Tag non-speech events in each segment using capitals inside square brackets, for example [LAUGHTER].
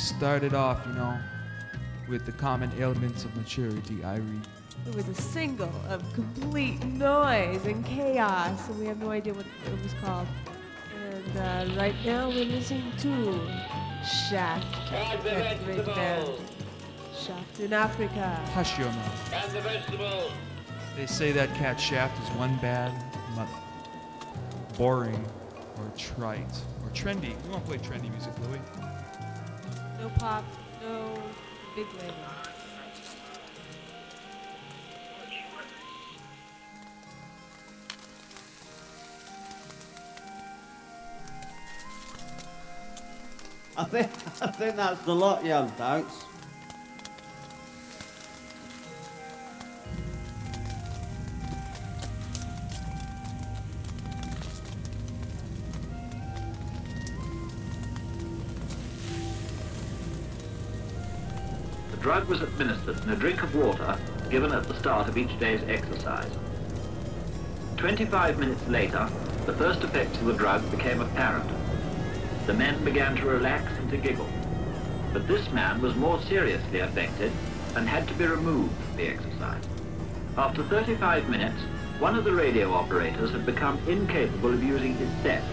started off, you know, with the common ailments of maturity, Irie. It was a single of complete noise and chaos, and we have no idea what it was called. And uh, right now we're listening to Shaft. And the That's great band. vegetables. Shaft in Africa. Hush your mouth. And the vegetables. They say that cat Shaft is one bad mother. Boring or trite or trendy. We won't play trendy music, Louis. Pop, no big label. I think I think that's the lot, young thanks. Drug was administered in a drink of water given at the start of each day's exercise. 25 minutes later, the first effects of the drug became apparent. The men began to relax and to giggle. But this man was more seriously affected and had to be removed from the exercise. After 35 minutes, one of the radio operators had become incapable of using his set,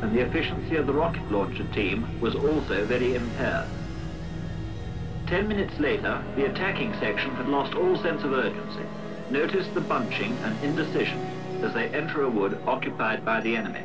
and the efficiency of the rocket launcher team was also very impaired. Ten minutes later, the attacking section had lost all sense of urgency. Notice the bunching and indecision as they enter a wood occupied by the enemy.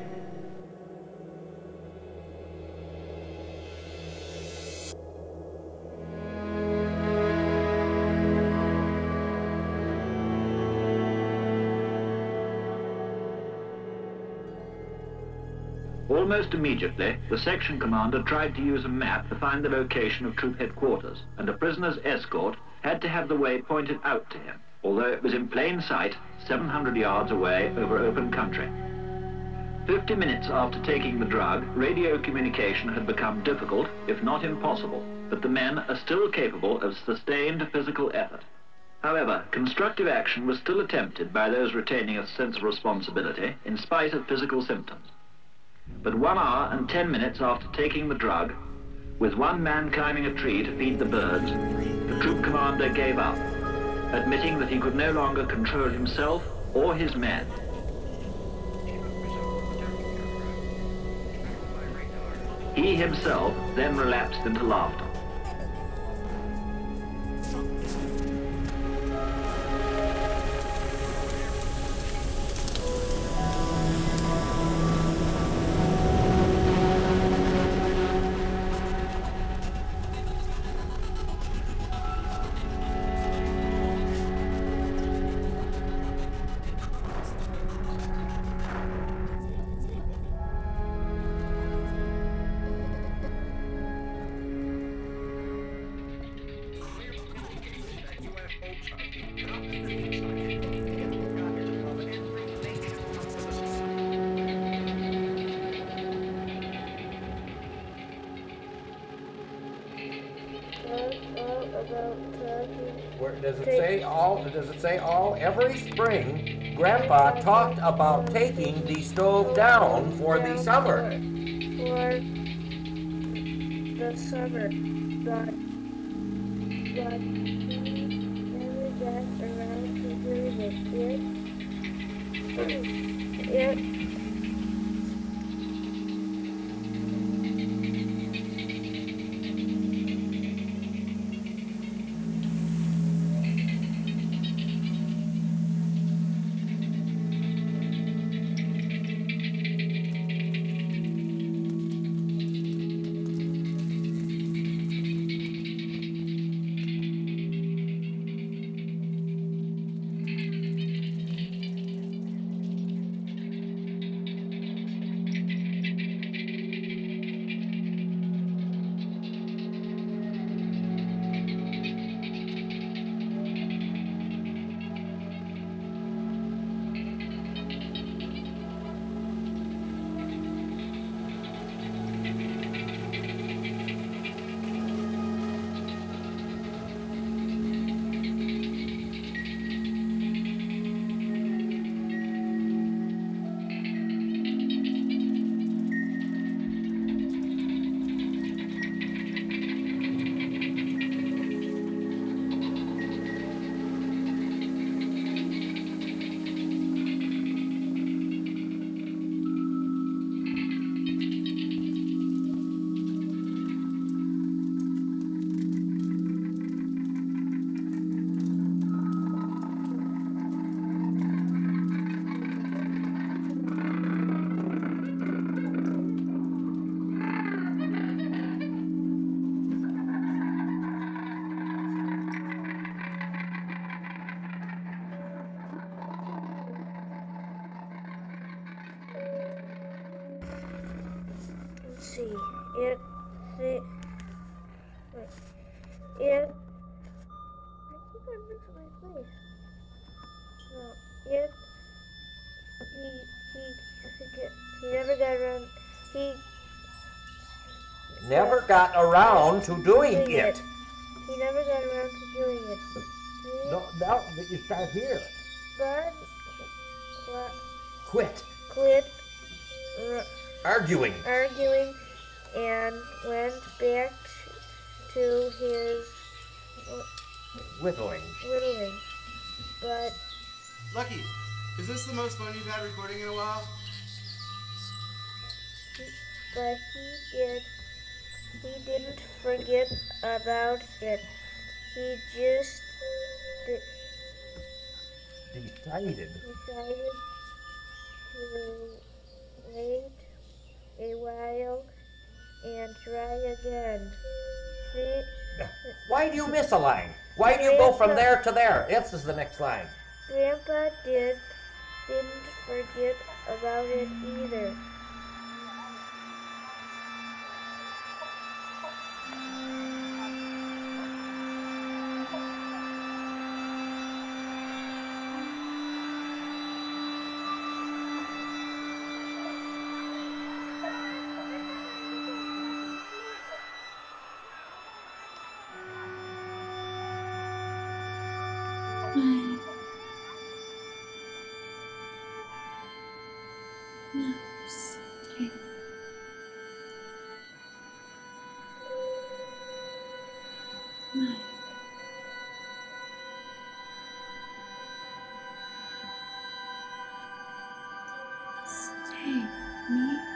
Almost immediately, the section commander tried to use a map to find the location of troop headquarters, and a prisoner's escort had to have the way pointed out to him, although it was in plain sight 700 yards away over open country. Fifty minutes after taking the drug, radio communication had become difficult, if not impossible, but the men are still capable of sustained physical effort. However, constructive action was still attempted by those retaining a sense of responsibility in spite of physical symptoms. But one hour and ten minutes after taking the drug, with one man climbing a tree to feed the birds, the troop commander gave up, admitting that he could no longer control himself or his men. He himself then relapsed into laughter. Where, does it say all, does it say all? Every spring, Grandpa talked about taking the stove down for the summer. For the summer, but, but he never got around to doing it. Yet, got around to doing doing it. He never got around to doing it. He, No, now that you start here. But qu- Quit quit r- arguing. arguing and went back to his Whittling. whittling. But Lucky, is this the most fun you've had recording in a while? but he did he didn't forget about it. He just d- Decided. decided to wait a while and try again. See, Why do you miss a line? Why do you go from there to there? This is the next line. Grandpa did didn't forget about it either. Stay me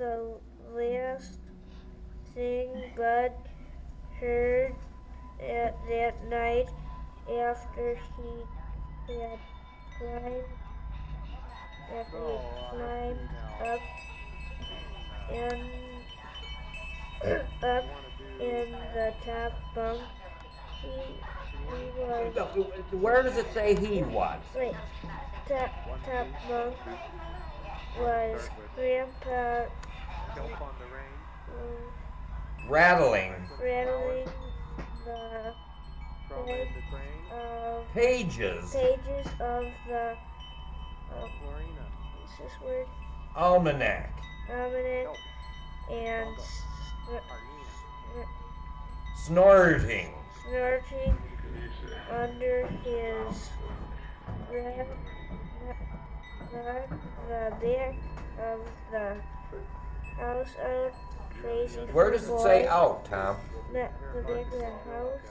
The last thing Bud heard at that night after he had climbed after he oh, climbed up in up in the top bunk he, he was Where does it say he was? wait top top bunk was grandpa Rattling rattling the pages. pages of the um, what's this word Almanac. almanac and Snorting. snorting under his the back of the house out crazy Where does it boy. say out, Tom? Not the back of the house.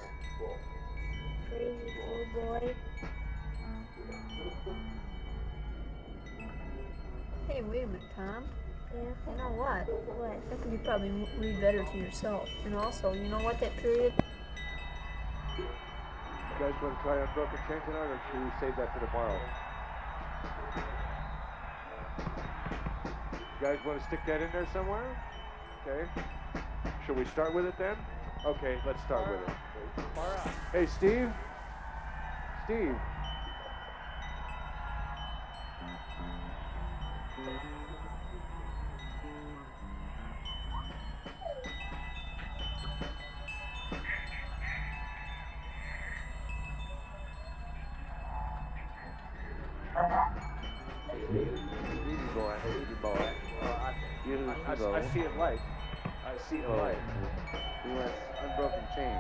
Crazy fool boy. Hey, wait a minute, Tom. Yeah. You know what? What? I think you probably read better to yourself. And also, you know what that period? You guys want to try Unbroken Chain tonight, or should we save that for tomorrow? You guys want to stick that in there somewhere? Okay. Should we start with it then? Okay, let's start with it. Hey, Steve. Steve. Easy boy, easy boy. Uh, I, see it light. I see Oh. light. We went unbroken chain.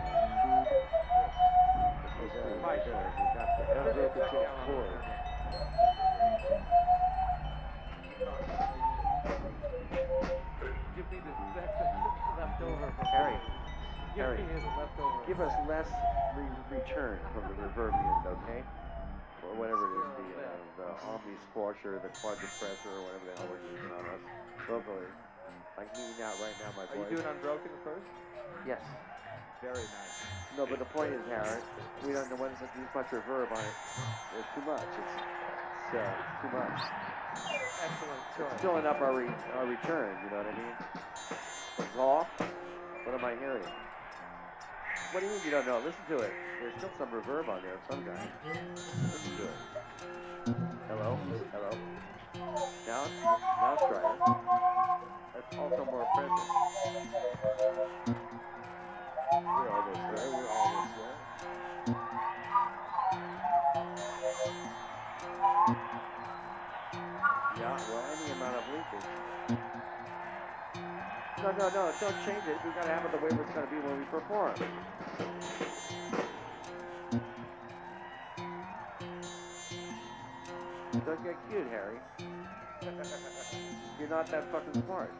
Right there, right there. We got the unbroken chain. Give me the leftover. Harry, Give Harry, give us less re- return from the reverbium, okay? Or whatever it is, the, uh, the Omni Squasher, the Quadrupressor, or whatever the hell we're using on us vocally. Like me now, right now, my Are you doing unbroken first? Yes. Very nice. No, but the point is, Harry, we don't know when to use much reverb on it. It's too much. It's, it's uh, too much. Excellent It's filling up our, re- our return, you know what I mean? It's off. What am I hearing? What do you mean you don't know? Listen to it. There's still some reverb on there of some guy. Listen to it. Hello? Hello? Now, now try it. That's also more present. We're almost there. We're almost there. Yeah, well, any amount of leakage. No, no, no, don't change it. We've gotta have it the way it's gonna be when we perform. Don't get cute, Harry. [LAUGHS] You're not that fucking smart.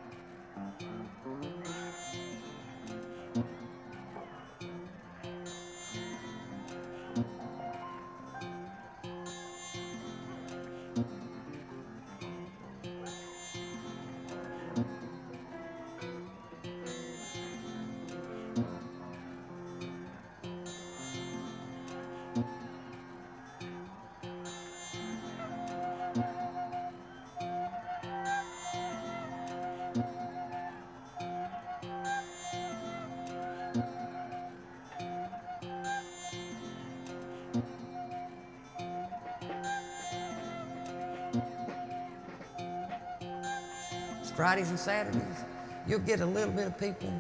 Música Fridays and Saturdays, you'll get a little bit of people,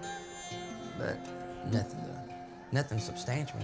but nothing, uh, nothing substantial.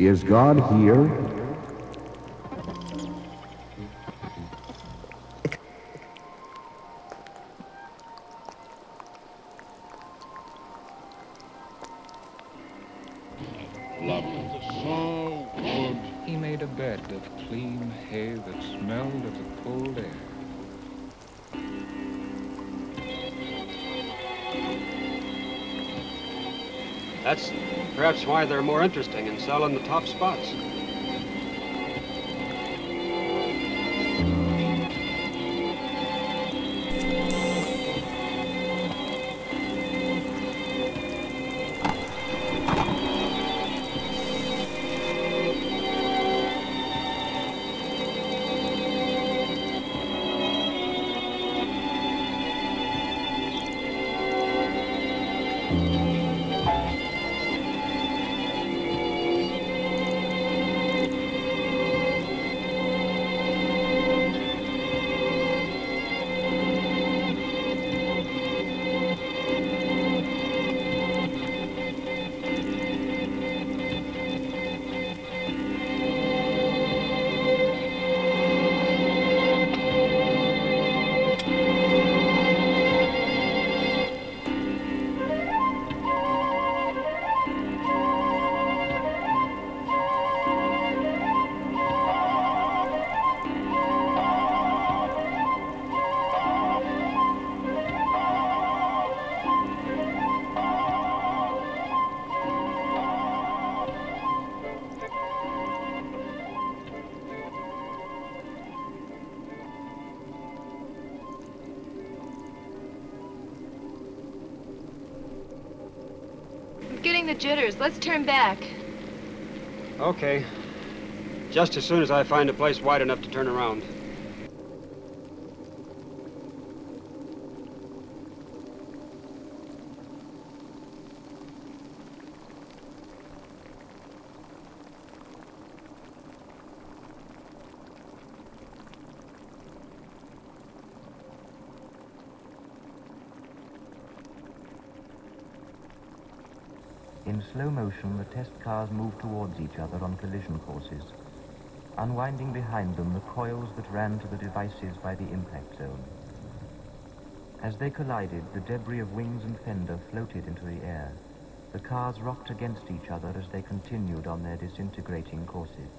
Is God here? That's perhaps why they're more interesting and sell in the top spots. Jitters. Let's turn back. Okay. Just as soon as I find a place wide enough to turn around. In slow motion, the test cars move towards each other on collision courses, unwinding behind them the coils that ran to the devices by the impact zone. As they collided, the debris of wings and fender floated into the air. The cars rocked against each other as they continued on their disintegrating courses.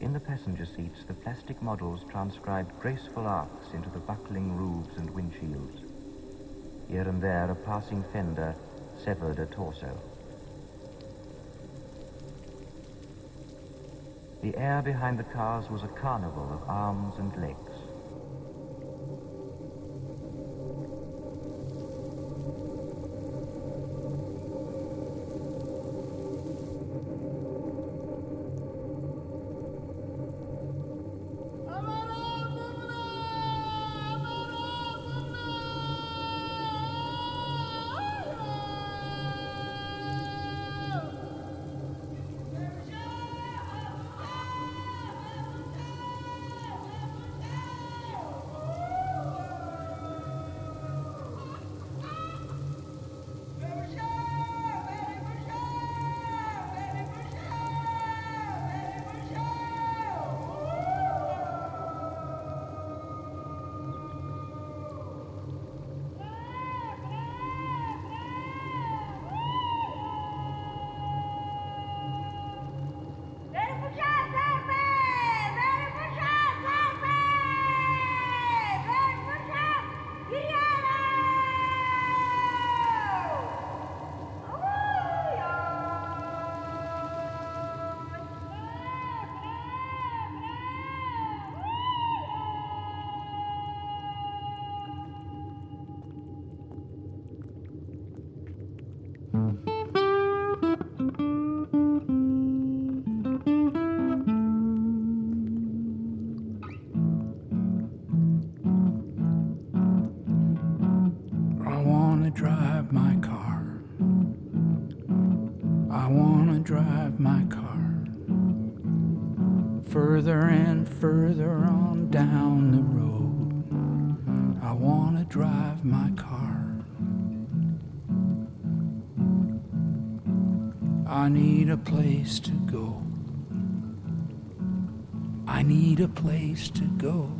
In the passenger seats, the plastic models transcribed graceful arcs into the buckling roofs and windshields. Here and there, a passing fender severed a torso. The air behind the cars was a carnival of arms and legs. I need a place to go. I need a place to go.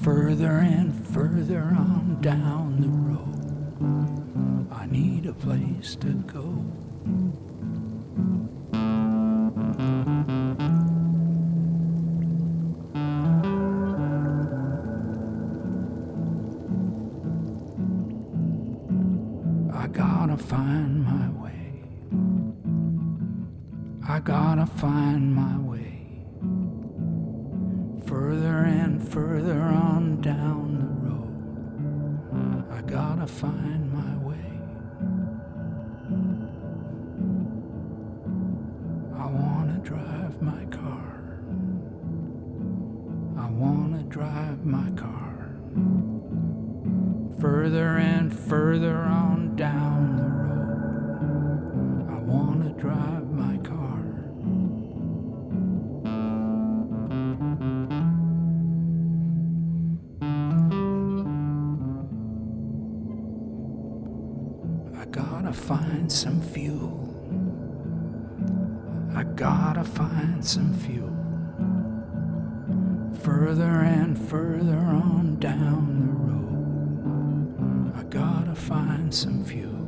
Further and further on down the road. I need a place to go. Gotta find some fuel. I gotta find some fuel. Further and further on down the road. I gotta find some fuel.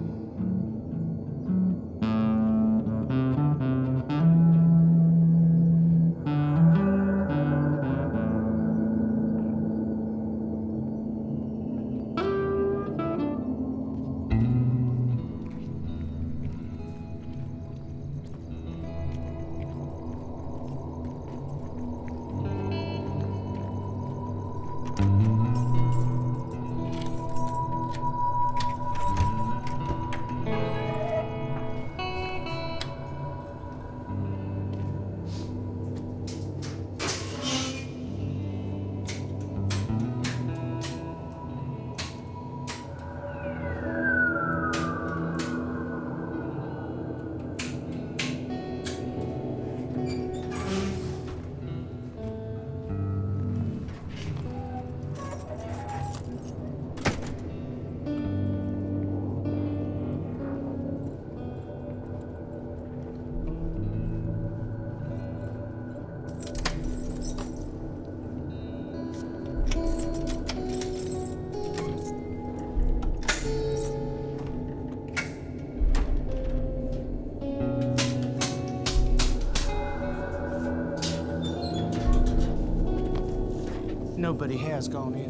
Nobody has gone in.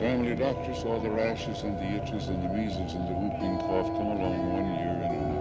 Family doctor saw the rashes and the itches and the measles and the whooping cough come along one year and another.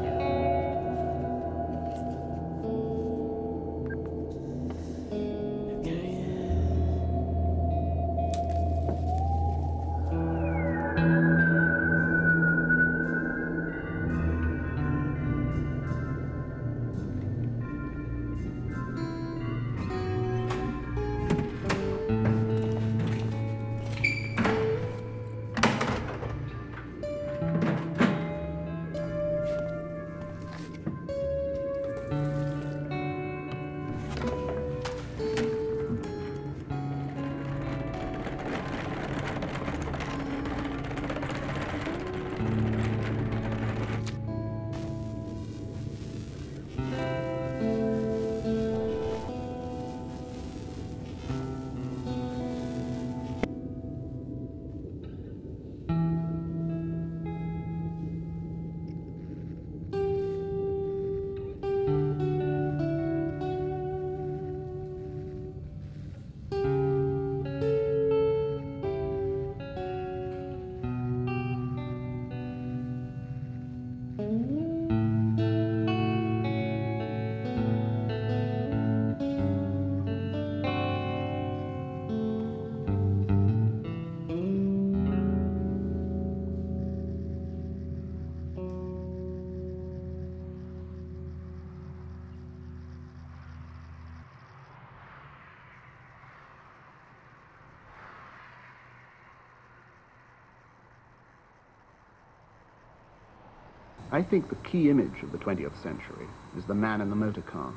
I think the key image of the 20th century is the man in the motor car.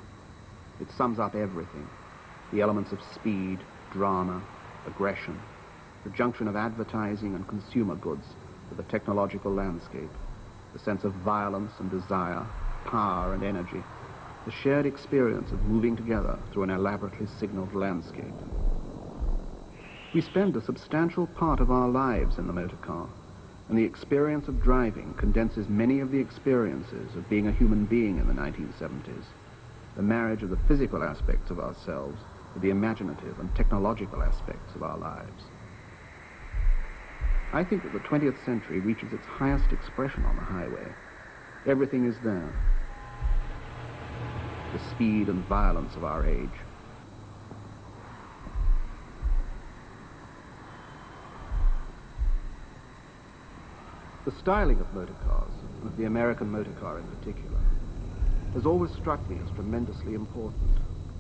It sums up everything. The elements of speed, drama, aggression, the junction of advertising and consumer goods with the technological landscape, the sense of violence and desire, power and energy, the shared experience of moving together through an elaborately signaled landscape. We spend a substantial part of our lives in the motor car, and the experience of driving condenses many of the experiences of being a human being in the 1970s. The marriage of the physical aspects of ourselves with the imaginative and technological aspects of our lives. I think that the 20th century reaches its highest expression on the highway. Everything is there. The speed and violence of our age. The styling of motor cars, of the American motor car in particular, has always struck me as tremendously important,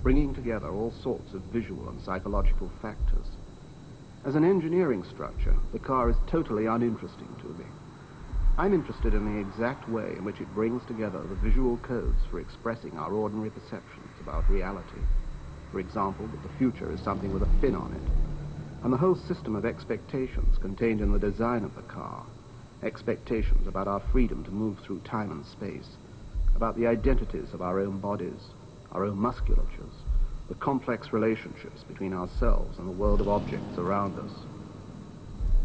bringing together all sorts of visual and psychological factors. As an engineering structure, the car is totally uninteresting to me. I'm interested in the exact way in which it brings together the visual codes for expressing our ordinary perceptions about reality. For example, that the future is something with a fin on it, and the whole system of expectations contained in the design of the car expectations about our freedom to move through time and space, about the identities of our own bodies, our own musculatures, the complex relationships between ourselves and the world of objects around us.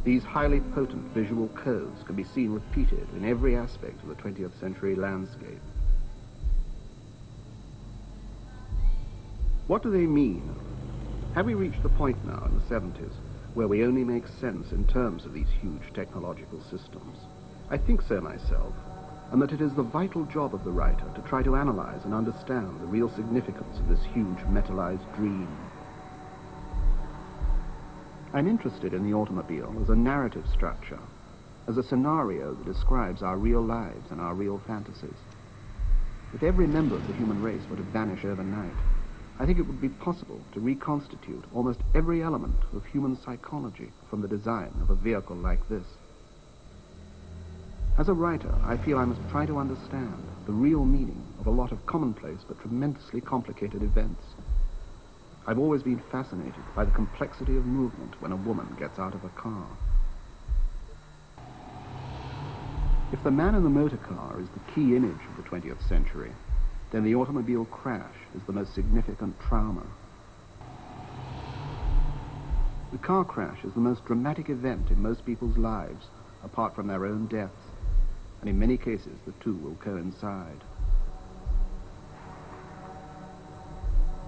These highly potent visual codes can be seen repeated in every aspect of the 20th century landscape. What do they mean? Have we reached the point now in the 70s where we only make sense in terms of these huge technological systems. I think so myself, and that it is the vital job of the writer to try to analyze and understand the real significance of this huge metallized dream. I'm interested in the automobile as a narrative structure, as a scenario that describes our real lives and our real fantasies. If every member of the human race were to vanish overnight, I think it would be possible to reconstitute almost every element of human psychology from the design of a vehicle like this. As a writer, I feel I must try to understand the real meaning of a lot of commonplace but tremendously complicated events. I've always been fascinated by the complexity of movement when a woman gets out of a car. If the man in the motor car is the key image of the 20th century, then the automobile crash is the most significant trauma. The car crash is the most dramatic event in most people's lives, apart from their own deaths, and in many cases the two will coincide.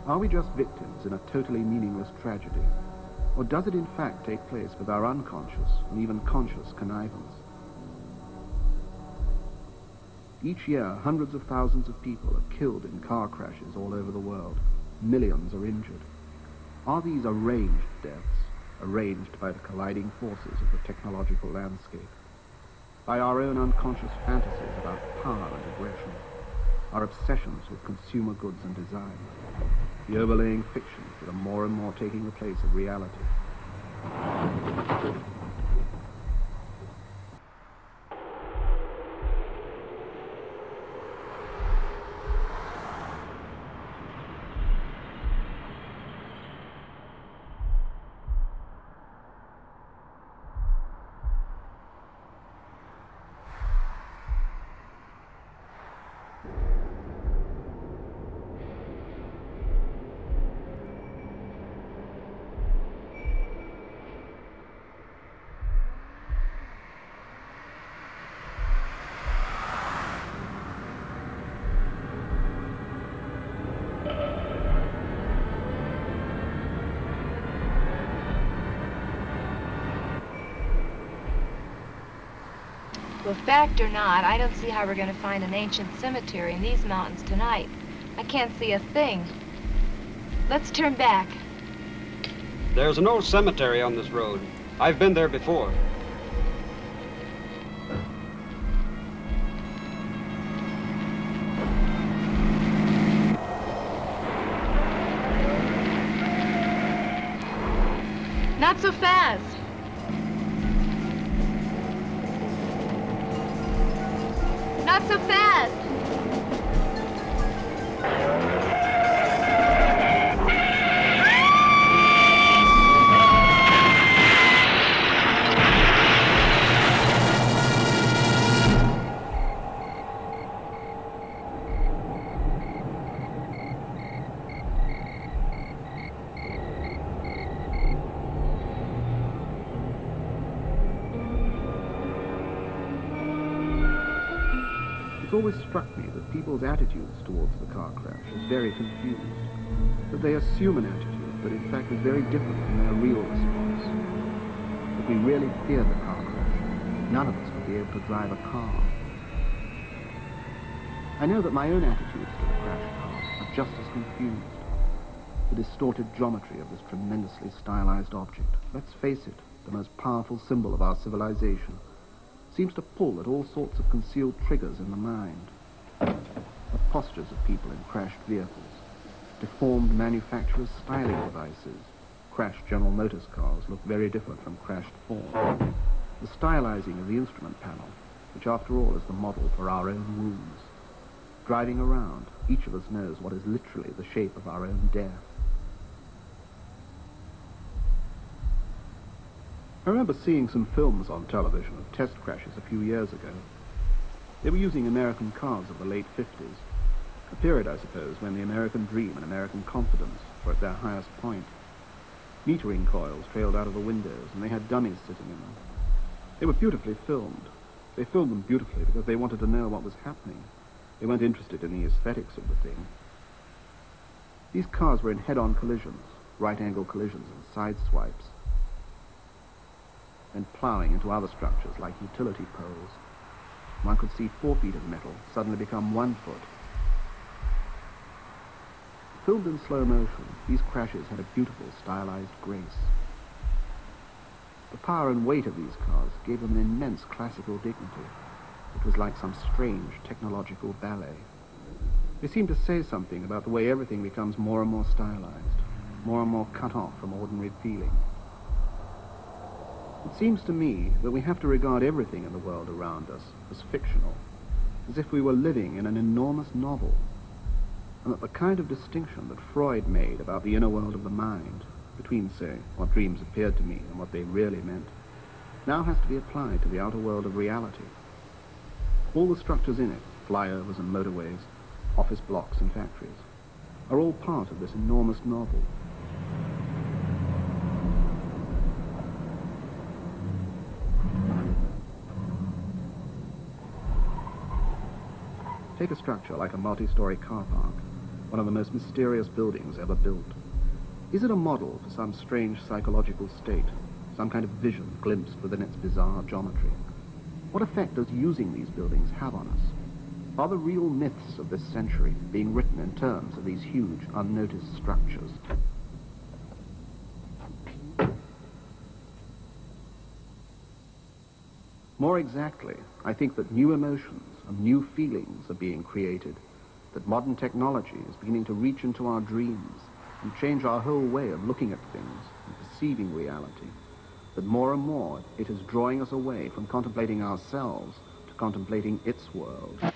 Are we just victims in a totally meaningless tragedy? Or does it in fact take place with our unconscious and even conscious connivance? Each year, hundreds of thousands of people are killed in car crashes all over the world. Millions are injured. Are these arranged deaths, arranged by the colliding forces of the technological landscape? By our own unconscious fantasies about power and aggression? Our obsessions with consumer goods and design? The overlaying fictions that are more and more taking the place of reality? Well, fact or not, I don't see how we're going to find an ancient cemetery in these mountains tonight. I can't see a thing. Let's turn back. There's an old cemetery on this road. I've been there before. People's attitudes towards the car crash is very confused. That they assume an attitude, but in fact is very different from their real response. If we really fear the car crash, none of us would be able to drive a car. I know that my own attitudes to the crash car are just as confused. The distorted geometry of this tremendously stylized object, let's face it, the most powerful symbol of our civilization, seems to pull at all sorts of concealed triggers in the mind. The postures of people in crashed vehicles, deformed manufacturers' styling devices. Crashed General Motors cars look very different from crashed Ford. The stylizing of the instrument panel, which after all is the model for our own wounds. Driving around, each of us knows what is literally the shape of our own death. I remember seeing some films on television of test crashes a few years ago. They were using American cars of the late 50s, a period, I suppose, when the American dream and American confidence were at their highest point. Metering coils trailed out of the windows, and they had dummies sitting in them. They were beautifully filmed. They filmed them beautifully because they wanted to know what was happening. They weren't interested in the aesthetics of the thing. These cars were in head-on collisions, right-angle collisions and side swipes and ploughing into other structures like utility poles. One could see four feet of metal suddenly become one foot. Filmed in slow motion, these crashes had a beautiful stylized grace. The power and weight of these cars gave them an immense classical dignity. It was like some strange technological ballet. They seemed to say something about the way everything becomes more and more stylized, more and more cut off from ordinary feeling. It seems to me that we have to regard everything in the world around us as fictional, as if we were living in an enormous novel, and that the kind of distinction that Freud made about the inner world of the mind, between, say, what dreams appeared to me and what they really meant, now has to be applied to the outer world of reality. All the structures in it, flyovers and motorways, office blocks and factories, are all part of this enormous novel. Take a structure like a multi-story car park, one of the most mysterious buildings ever built. Is it a model for some strange psychological state, some kind of vision glimpsed within its bizarre geometry? What effect does using these buildings have on us? Are the real myths of this century being written in terms of these huge, unnoticed structures? More exactly, I think that new emotions and new feelings are being created, that modern technology is beginning to reach into our dreams and change our whole way of looking at things and perceiving reality, that more and more it is drawing us away from contemplating ourselves to contemplating its world. Now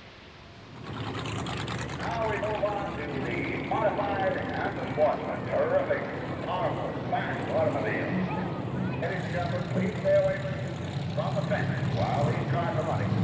we move on to the modified and sportsman. Terrific, powerful, fast automobiles. Ladies and gentlemen, please stay away from the fence while these cars are running.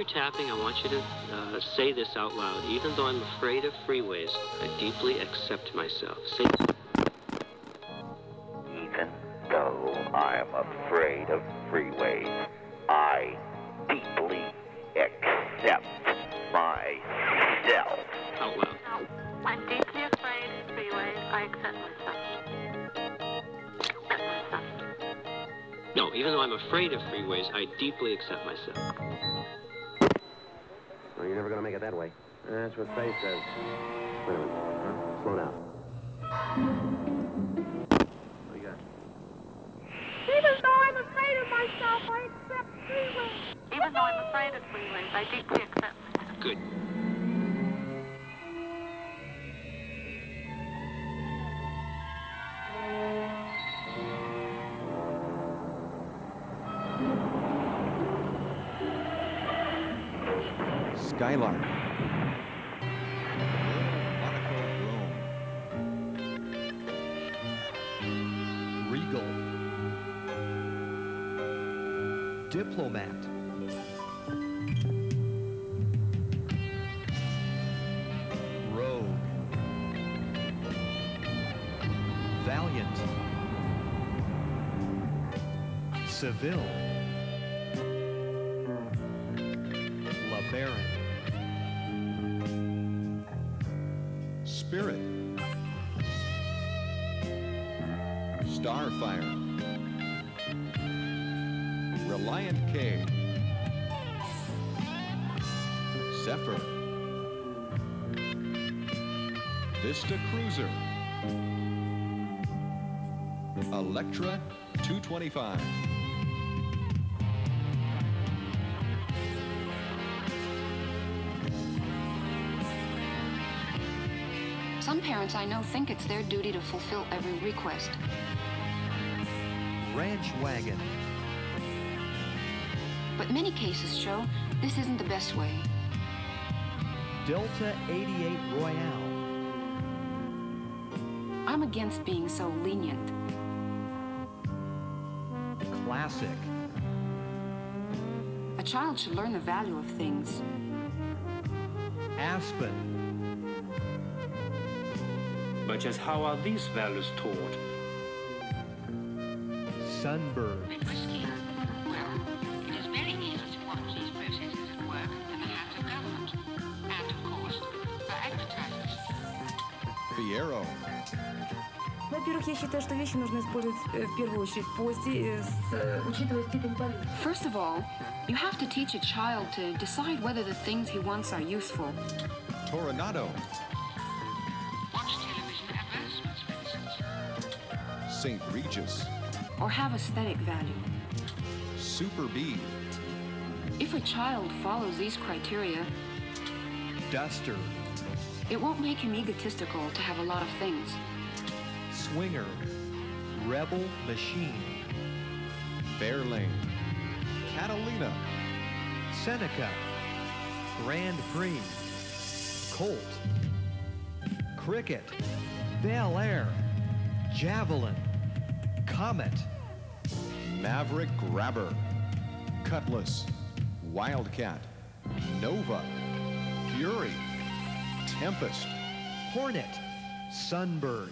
You're tapping, I want you to uh, say this out loud. Even though I'm afraid of freeways, I deeply accept myself. Say. Even though I am afraid of freeways, I deeply accept myself. Out loud. I'm deeply afraid of freeways. I accept myself. Accept myself. No, even though I'm afraid of freeways, I deeply accept myself. That's what Faye says. Wait a minute. Huh? Slow down. What you got? Even though I'm afraid of myself, I accept freeways. Even though I'm afraid of freeways, I deeply accept myself. Good. Skylark. Diplomat. Rogue. Valiant. Seville. Reliant K. Zephyr. Vista Cruiser. Electra 225. Some parents I know think it's their duty to fulfill every request. Ranch wagon. But many cases show this isn't the best way. Delta 88 Royale. I'm against being so lenient. Classic. A child should learn the value of things. Aspen. But just how are these values taught? Sunbird. во-первых, я считаю, что вещи нужно использовать э, первую очередь после, э, э, учитывая степень. First of all, you have to teach a child to decide whether the things he wants are useful. Coronado. Watch television. St. Regis. Or have aesthetic value. Super Bee. If a child follows these criteria, Duster. It won't make him egotistical to have a lot of things. Swinger. Rebel Machine. Fairlane. Catalina. Seneca. Grand Prix. Colt. Cricket. Bel Air. Javelin. Comet. Maverick Grabber. Cutlass. Wildcat. Nova. Fury. Tempest. Hornet. Sunbird.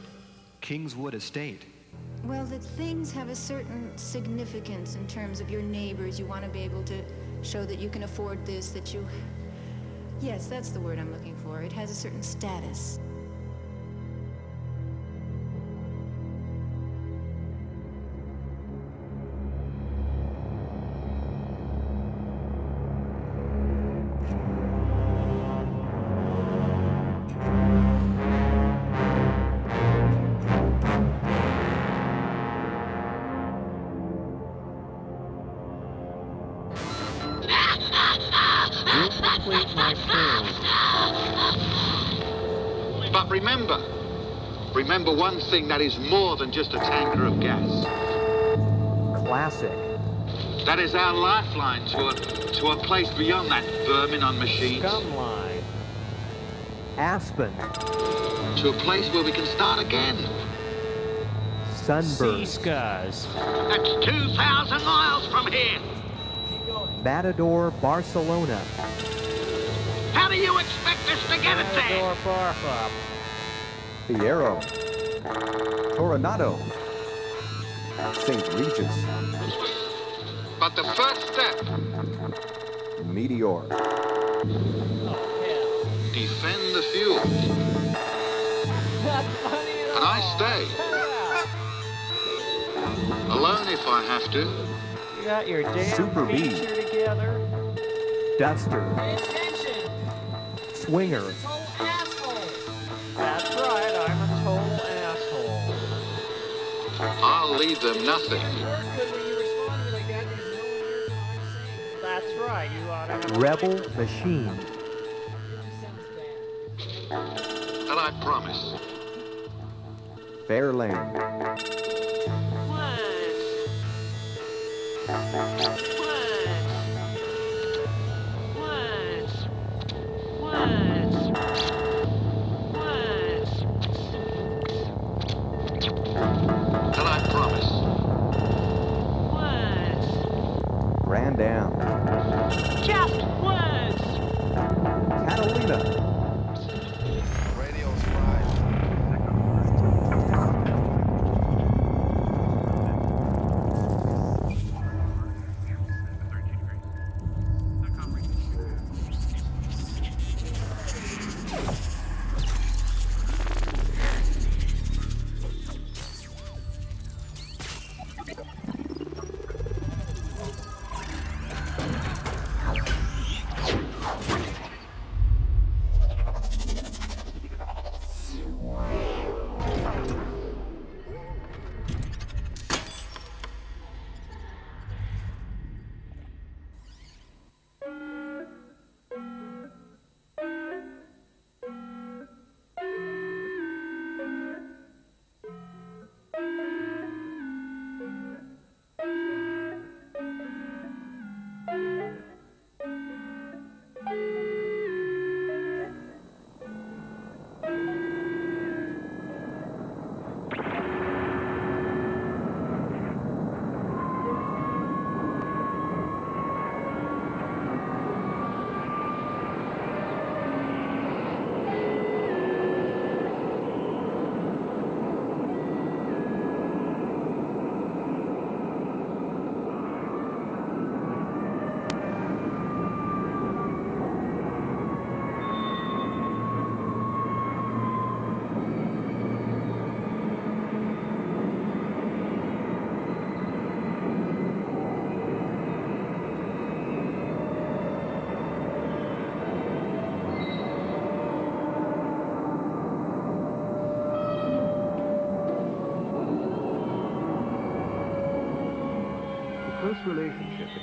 Kingswood Estate. Well, that things have a certain significance in terms of your neighbors. You want to be able to show that you can afford this, that you. Yes, that's the word I'm looking for. It has a certain status. Remember one thing that is more than just a tanker of gas. Classic. That is our lifeline to a, to a place beyond that vermin on machines. Scumline. Aspen. To a place where we can start again. Sunbird. skies. That's 2,000 miles from here. Matador Barcelona. How do you expect us to get it there? Fiero. Coronado. St. Regis. But the first step, Meteor. defend the fuel. And I stay. Alone if I have to. You got your damn Super Bee. together. Duster. Pay attention. Swinger. I'll leave them nothing. Good when you respond to me like that, there's no one here saying. That's right, you ought to Rebel Machine. And I promise. Fairlane. And Am. Just words. Catalina.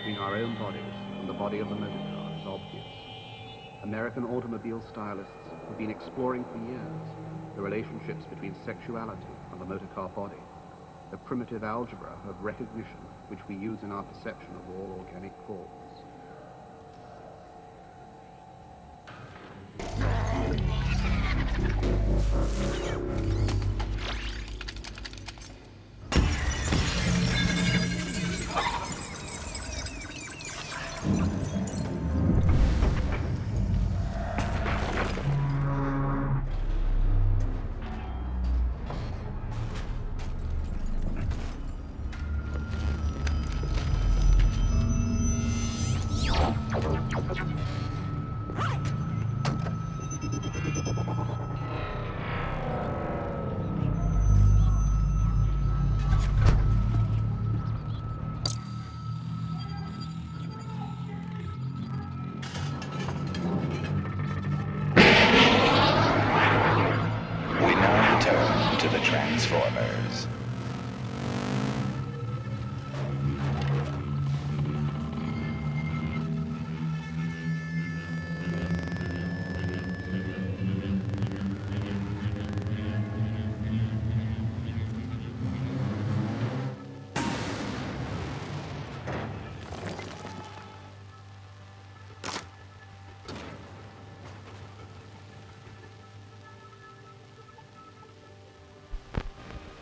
Between our own bodies and the body of the motor car is obvious. American automobile stylists have been exploring for years the relationships between sexuality and the motor car body, the primitive algebra of recognition which we use in our perception of all organic forms. We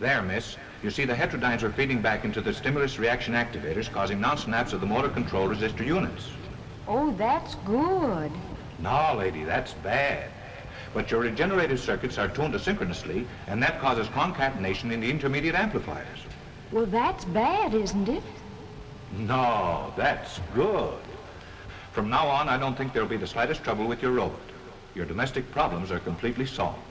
There, miss. You see, the heterodynes are feeding back into the stimulus reaction activators, causing non-snaps of the motor control resistor units. Oh, that's good. No, lady, that's bad. But your regenerative circuits are tuned asynchronously, and that causes concatenation in the intermediate amplifiers. Well, that's bad, isn't it? No, that's good. From now on, I don't think there'll be the slightest trouble with your robot. Your domestic problems are completely solved.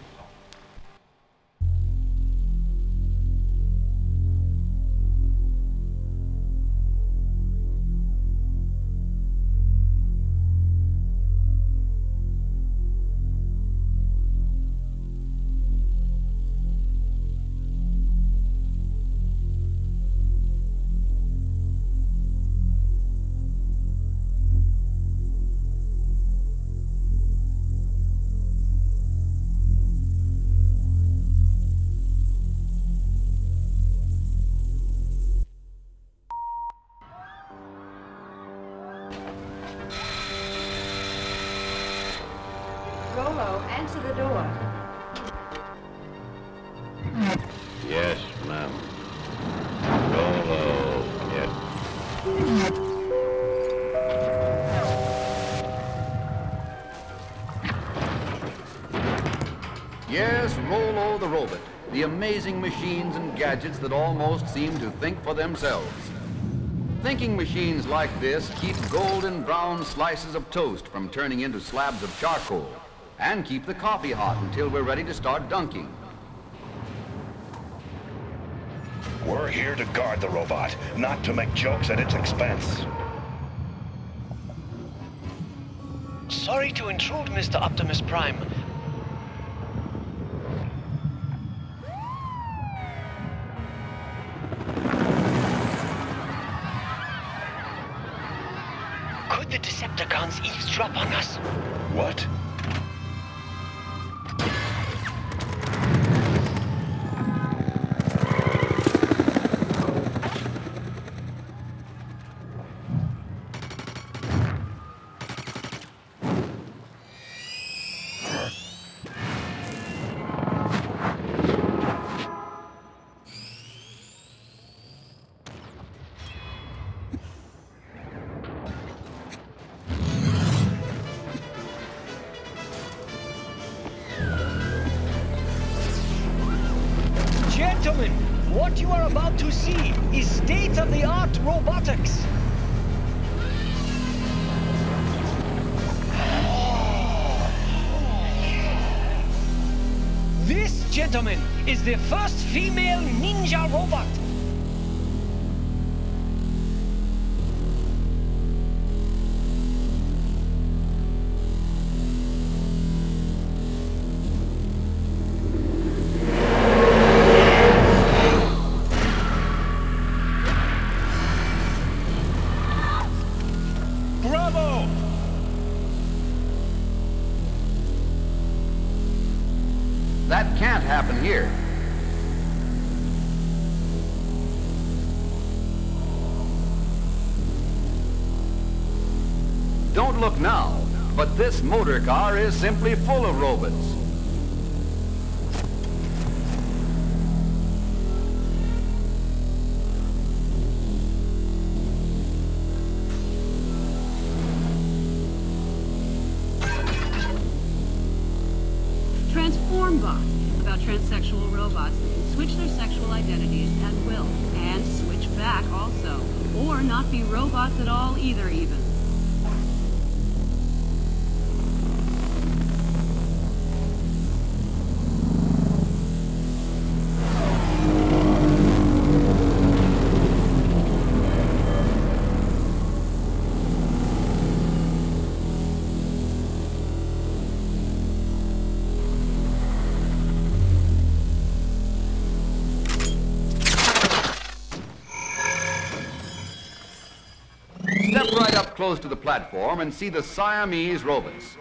Gadgets that almost seem to think for themselves. Thinking machines like this keep golden brown slices of toast from turning into slabs of charcoal and keep the coffee hot until we're ready to start dunking. We're here to guard the robot, not to make jokes at its expense. Sorry to intrude, Mr. Optimus Prime. On us? What? Motor car is simply full of robots. Transform Bot, about transsexual robots that can switch their sexual identities at will, and switch back also, or not be robots at all either even. Close to the platform and see the Siamese robots.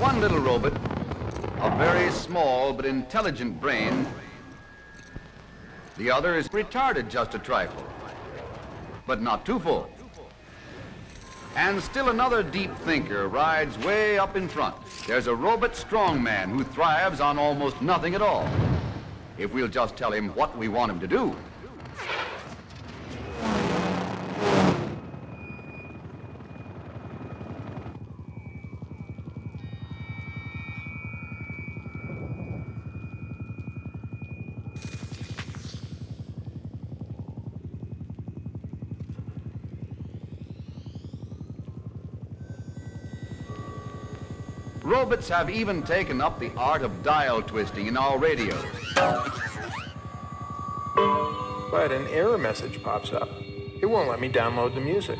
One little robot, a very small but intelligent brain. The other is retarded just a trifle, but not too full. And still another deep thinker rides way up in front. There's a robot strongman who thrives on almost nothing at all. If we'll just tell him what we want him to do. Robots have even taken up the art of dial twisting in our radios. But an error message pops up. It won't let me download the music.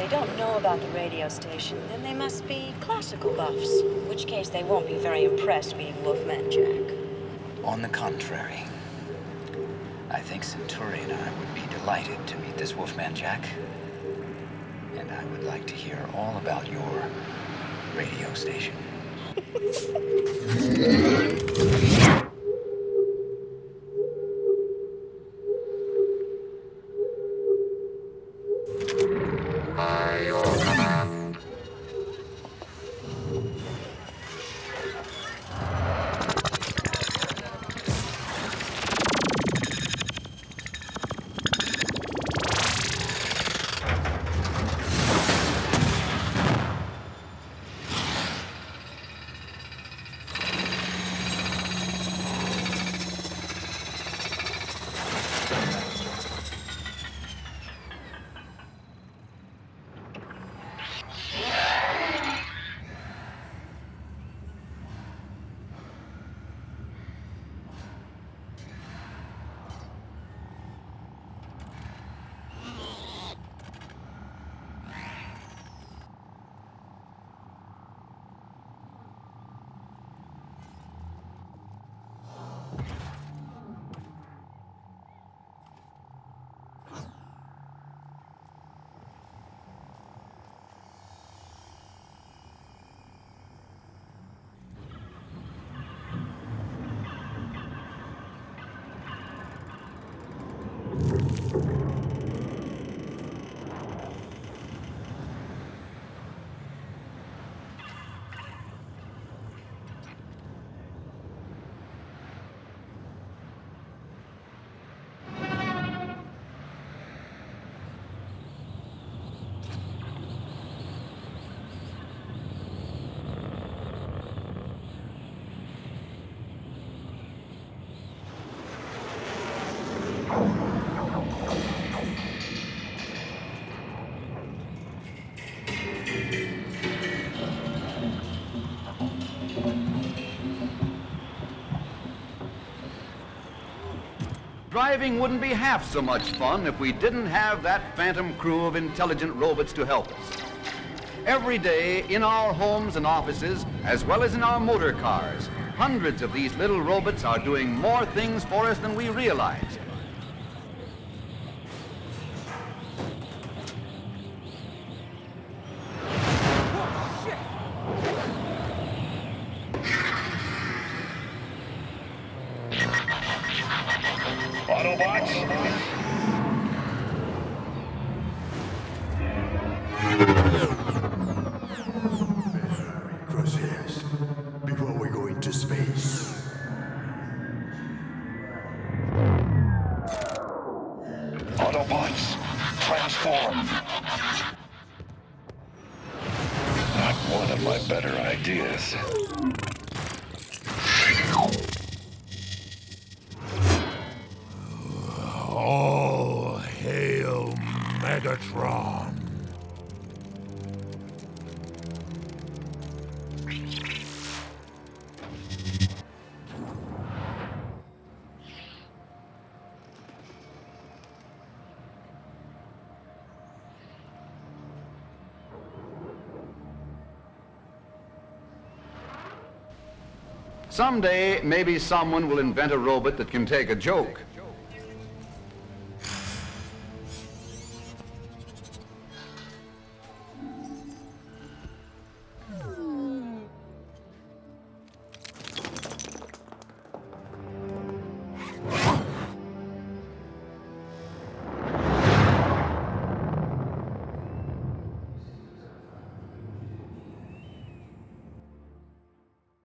They don't know about the radio station, then they must be classical buffs. In which case, they won't be very impressed meeting Wolfman Jack. On the contrary, I think Centuri and I would be delighted to meet this Wolfman Jack. And I would like to hear all about your radio station. [LAUGHS] Driving wouldn't be half so much fun if we didn't have that phantom crew of intelligent robots to help us. Every day, in our homes and offices, as well as in our motor cars, hundreds of these little robots are doing more things for us than we realize. Someday, maybe someone will invent a robot that can take a joke.